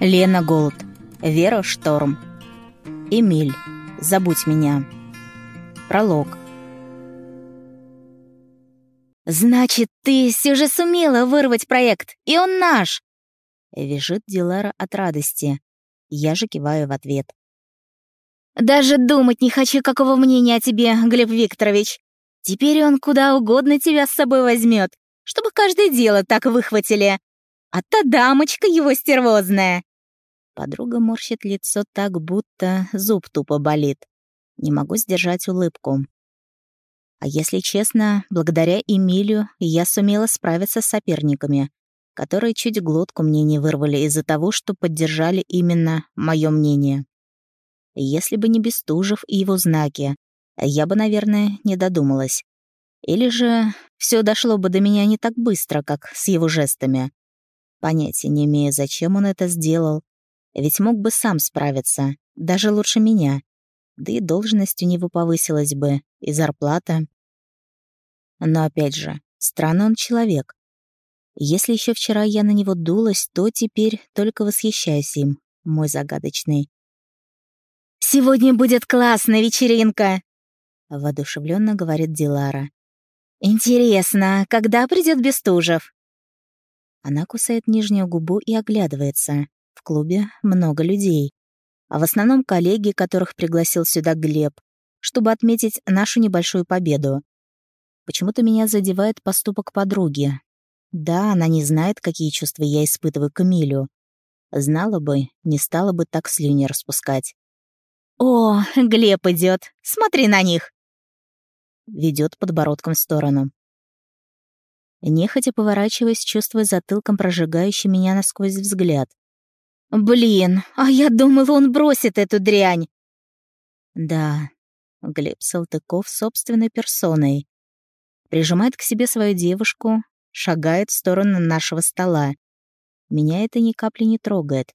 Лена Голд. Вера Шторм. Эмиль. Забудь меня. Пролог. «Значит, ты все же сумела вырвать проект, и он наш!» Вяжет Дилара от радости. Я же киваю в ответ. «Даже думать не хочу, какого мнения о тебе, Глеб Викторович. Теперь он куда угодно тебя с собой возьмет, чтобы каждое дело так выхватили. А та дамочка его стервозная!» Подруга морщит лицо так, будто зуб тупо болит. Не могу сдержать улыбку. А если честно, благодаря Эмилию я сумела справиться с соперниками, которые чуть глотку мне не вырвали из-за того, что поддержали именно мое мнение. Если бы не Бестужев и его знаки, я бы, наверное, не додумалась. Или же все дошло бы до меня не так быстро, как с его жестами. Понятия не имея, зачем он это сделал, ведь мог бы сам справиться, даже лучше меня. Да и должность у него повысилась бы, и зарплата. Но опять же, странный он человек. Если еще вчера я на него дулась, то теперь только восхищаюсь им, мой загадочный. «Сегодня будет классная вечеринка!» — воодушевленно говорит Дилара. «Интересно, когда придет Бестужев?» Она кусает нижнюю губу и оглядывается. Клубе много людей. А в основном коллеги, которых пригласил сюда Глеб, чтобы отметить нашу небольшую победу. Почему-то меня задевает поступок подруги. Да, она не знает, какие чувства я испытываю к Эмилю. Знала бы, не стала бы так слюни распускать. «О, Глеб идет, Смотри на них!» Ведет подбородком в сторону. Нехотя поворачиваясь, чувствуя затылком прожигающий меня насквозь взгляд. «Блин, а я думала, он бросит эту дрянь!» Да, Глеб Салтыков собственной персоной. Прижимает к себе свою девушку, шагает в сторону нашего стола. Меня это ни капли не трогает.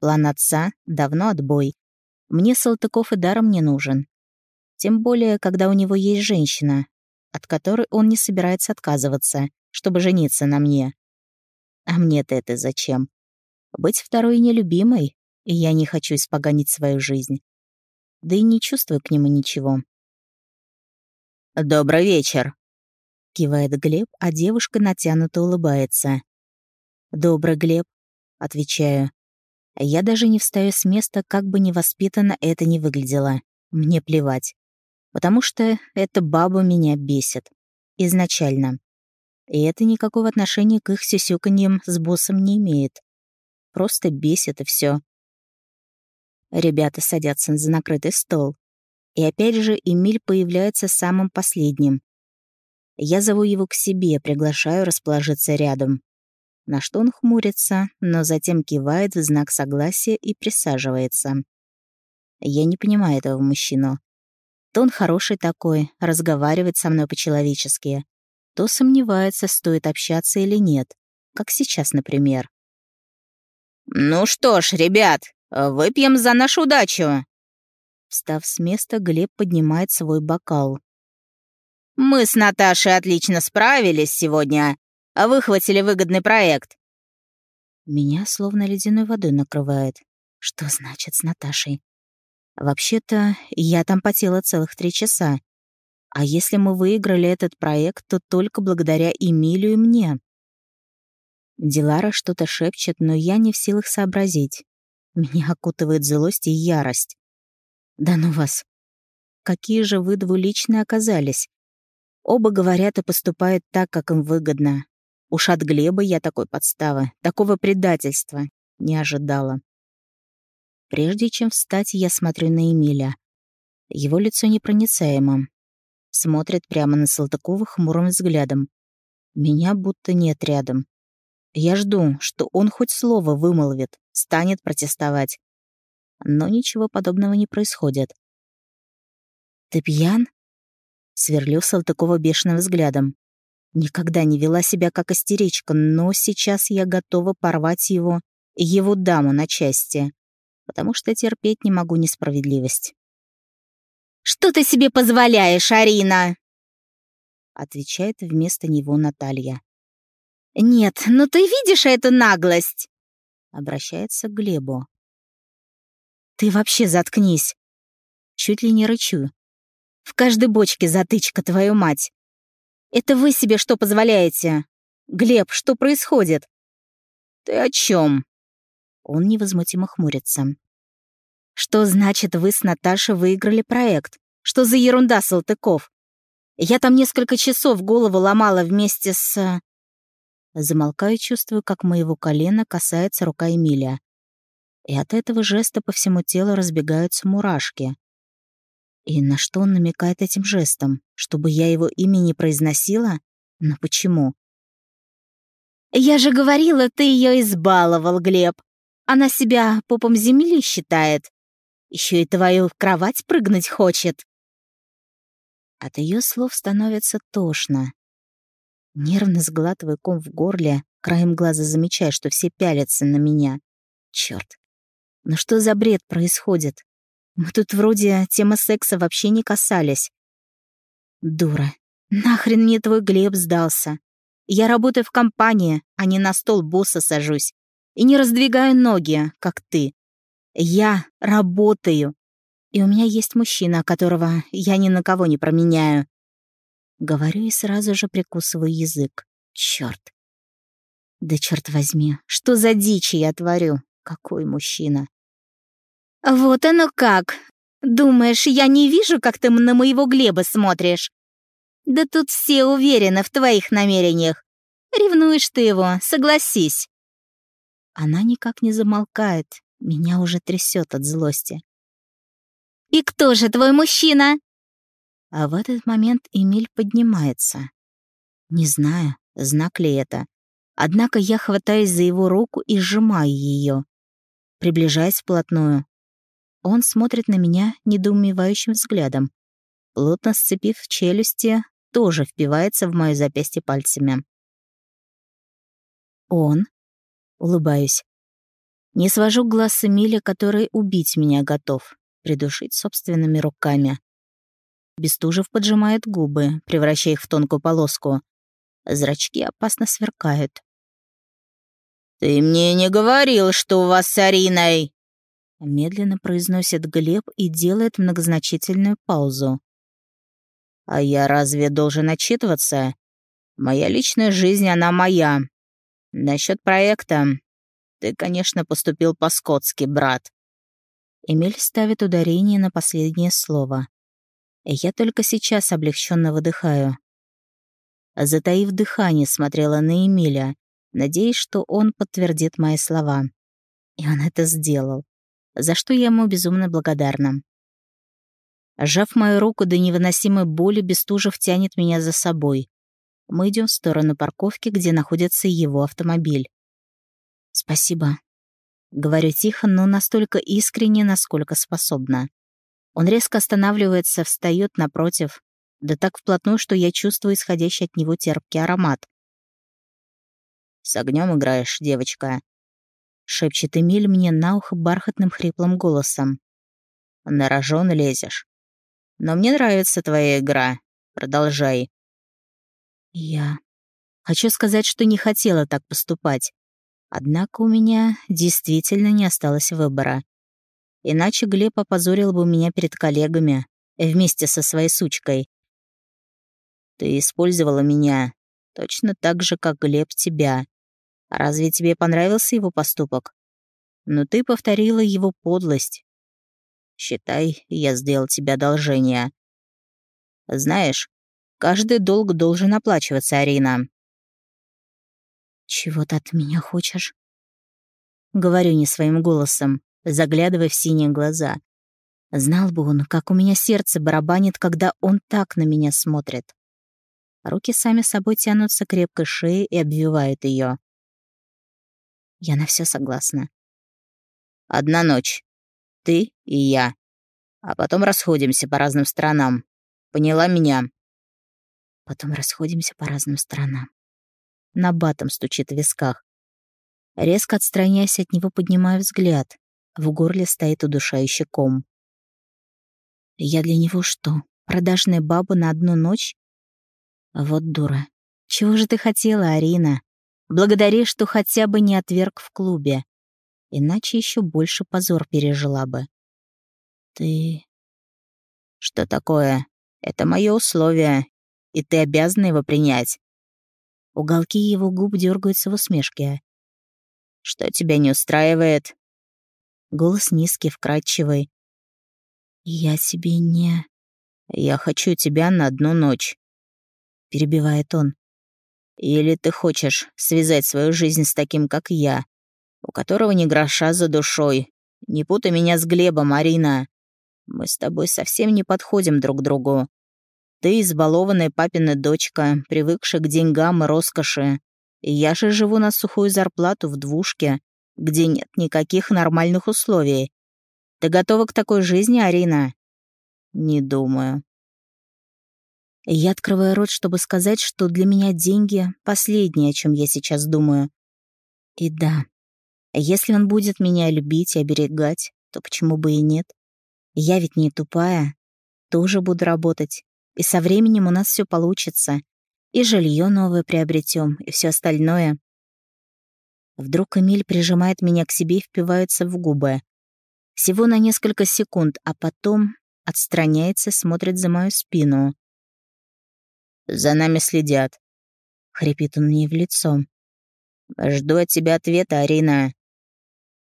План отца давно отбой. Мне Салтыков и даром не нужен. Тем более, когда у него есть женщина, от которой он не собирается отказываться, чтобы жениться на мне. А мне-то это зачем? Быть второй нелюбимой, и я не хочу испоганить свою жизнь. Да и не чувствую к нему ничего. «Добрый вечер», — кивает Глеб, а девушка натянуто улыбается. «Добрый, Глеб», — отвечаю. Я даже не встаю с места, как бы невоспитанно это ни выглядело. Мне плевать. Потому что эта баба меня бесит. Изначально. И это никакого отношения к их сюсюканьям с боссом не имеет. Просто бесит и все. Ребята садятся за накрытый стол. И опять же Эмиль появляется самым последним. Я зову его к себе, приглашаю расположиться рядом. На что он хмурится, но затем кивает в знак согласия и присаживается. Я не понимаю этого мужчину. То он хороший такой, разговаривает со мной по-человечески, то сомневается, стоит общаться или нет, как сейчас, например. «Ну что ж, ребят, выпьем за нашу удачу!» Встав с места, Глеб поднимает свой бокал. «Мы с Наташей отлично справились сегодня, а выхватили выгодный проект». Меня словно ледяной водой накрывает. Что значит с Наташей? Вообще-то, я там потела целых три часа. А если мы выиграли этот проект, то только благодаря Эмилию и мне. Дилара что-то шепчет, но я не в силах сообразить. Меня окутывает злость и ярость. Да ну вас. Какие же вы двуличные оказались? Оба говорят и поступают так, как им выгодно. Уж от Глеба я такой подставы, такого предательства не ожидала. Прежде чем встать, я смотрю на Эмиля. Его лицо непроницаемо. Смотрит прямо на Салтыкова хмурым взглядом. Меня будто нет рядом. Я жду, что он хоть слово вымолвит, станет протестовать. Но ничего подобного не происходит. «Ты пьян?» Сверлю Салтыкова бешеным взглядом. Никогда не вела себя как истеричка, но сейчас я готова порвать его его даму на части, потому что терпеть не могу несправедливость. «Что ты себе позволяешь, Арина?» Отвечает вместо него Наталья. «Нет, но ты видишь эту наглость?» Обращается к Глебу. «Ты вообще заткнись!» Чуть ли не рычу. «В каждой бочке затычка, твою мать! Это вы себе что позволяете? Глеб, что происходит?» «Ты о чем? Он невозмутимо хмурится. «Что значит, вы с Наташей выиграли проект? Что за ерунда, Салтыков? Я там несколько часов голову ломала вместе с...» Замолкаю, чувствую, как моего колена касается рука Эмилия. И от этого жеста по всему телу разбегаются мурашки. И на что он намекает этим жестом? Чтобы я его имя не произносила? Но почему? «Я же говорила, ты ее избаловал, Глеб. Она себя попом земли считает. Еще и твою в кровать прыгнуть хочет». От ее слов становится тошно. Нервно сглатываю ком в горле, краем глаза замечая, что все пялятся на меня. Черт, ну что за бред происходит? Мы тут вроде темы секса вообще не касались. Дура, нахрен мне твой Глеб сдался? Я работаю в компании, а не на стол босса сажусь. И не раздвигаю ноги, как ты. Я работаю. И у меня есть мужчина, которого я ни на кого не променяю. Говорю и сразу же прикусываю язык. Чёрт. Да черт возьми, что за дичь я творю? Какой мужчина? Вот оно как. Думаешь, я не вижу, как ты на моего Глеба смотришь? Да тут все уверены в твоих намерениях. Ревнуешь ты его, согласись. Она никак не замолкает, меня уже трясет от злости. «И кто же твой мужчина?» А в этот момент Эмиль поднимается. Не знаю, знак ли это. Однако я хватаюсь за его руку и сжимаю ее. Приближаясь вплотную. Он смотрит на меня недоумевающим взглядом. Плотно сцепив челюсти, тоже впивается в моё запястье пальцами. Он? Улыбаюсь. Не свожу глаз с Эмиля, который убить меня готов, придушить собственными руками. Бестужев поджимает губы, превращая их в тонкую полоску. Зрачки опасно сверкают. «Ты мне не говорил, что у вас с Ариной!» Медленно произносит Глеб и делает многозначительную паузу. «А я разве должен отчитываться? Моя личная жизнь, она моя. Насчет проекта. Ты, конечно, поступил по-скотски, брат». Эмиль ставит ударение на последнее слово. Я только сейчас облегченно выдыхаю. Затаив дыхание, смотрела на Эмиля, надеясь, что он подтвердит мои слова. И он это сделал, за что я ему безумно благодарна. Сжав мою руку до невыносимой боли, Бестужев тянет меня за собой. Мы идем в сторону парковки, где находится его автомобиль. «Спасибо», — говорю тихо, но настолько искренне, насколько способна. Он резко останавливается, встает напротив, да так вплотную, что я чувствую исходящий от него терпкий аромат. «С огнем играешь, девочка», — шепчет Эмиль мне на ухо бархатным хриплым голосом. «На рожон лезешь. Но мне нравится твоя игра. Продолжай». Я хочу сказать, что не хотела так поступать. Однако у меня действительно не осталось выбора. Иначе Глеб опозорил бы меня перед коллегами, вместе со своей сучкой. Ты использовала меня точно так же, как Глеб тебя. Разве тебе понравился его поступок? Но ты повторила его подлость. Считай, я сделал тебе одолжение. Знаешь, каждый долг должен оплачиваться, Арина. Чего ты от меня хочешь? Говорю не своим голосом заглядывая в синие глаза. Знал бы он, как у меня сердце барабанит, когда он так на меня смотрит. Руки сами собой тянутся к крепкой шее и обвивают ее. Я на все согласна. Одна ночь. Ты и я. А потом расходимся по разным сторонам. Поняла меня? Потом расходимся по разным сторонам. На батом стучит в висках. Резко отстраняясь от него, поднимаю взгляд. В горле стоит удушающий ком. Я для него что, продажная баба на одну ночь? Вот дура. Чего же ты хотела, Арина? Благодари, что хотя бы не отверг в клубе. Иначе еще больше позор пережила бы. Ты... Что такое? Это мое условие, и ты обязана его принять. Уголки его губ дергаются в усмешке. Что тебя не устраивает? Голос низкий, вкрадчивый. Я тебе не... Я хочу тебя на одну ночь. Перебивает он. Или ты хочешь связать свою жизнь с таким, как я, у которого ни гроша за душой. Не путай меня с Глебом, Арина. Мы с тобой совсем не подходим друг другу. Ты избалованная папина дочка, привыкшая к деньгам и роскоши. Я же живу на сухую зарплату в двушке, где нет никаких нормальных условий. Ты готова к такой жизни, Арина? Не думаю. Я открываю рот, чтобы сказать, что для меня деньги — последнее, о чем я сейчас думаю. И да, если он будет меня любить и оберегать, то почему бы и нет? Я ведь не тупая, тоже буду работать, и со временем у нас все получится. И жилье новое приобретем, и все остальное. Вдруг Эмиль прижимает меня к себе и впивается в губы. Всего на несколько секунд, а потом отстраняется, смотрит за мою спину. «За нами следят», — хрипит он мне в лицо. «Жду от тебя ответа, Арина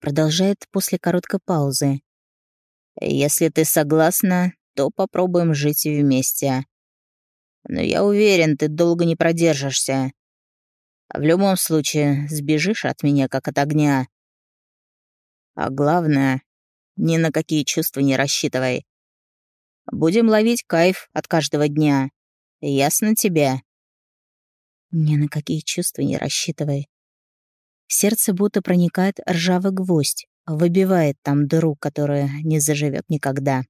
продолжает после короткой паузы. «Если ты согласна, то попробуем жить вместе. Но я уверен, ты долго не продержишься. В любом случае, сбежишь от меня, как от огня. А главное, ни на какие чувства не рассчитывай. Будем ловить кайф от каждого дня. Ясно тебе?» «Ни на какие чувства не рассчитывай», в сердце будто проникает ржавый гвоздь, выбивает там дыру, которая не заживет никогда.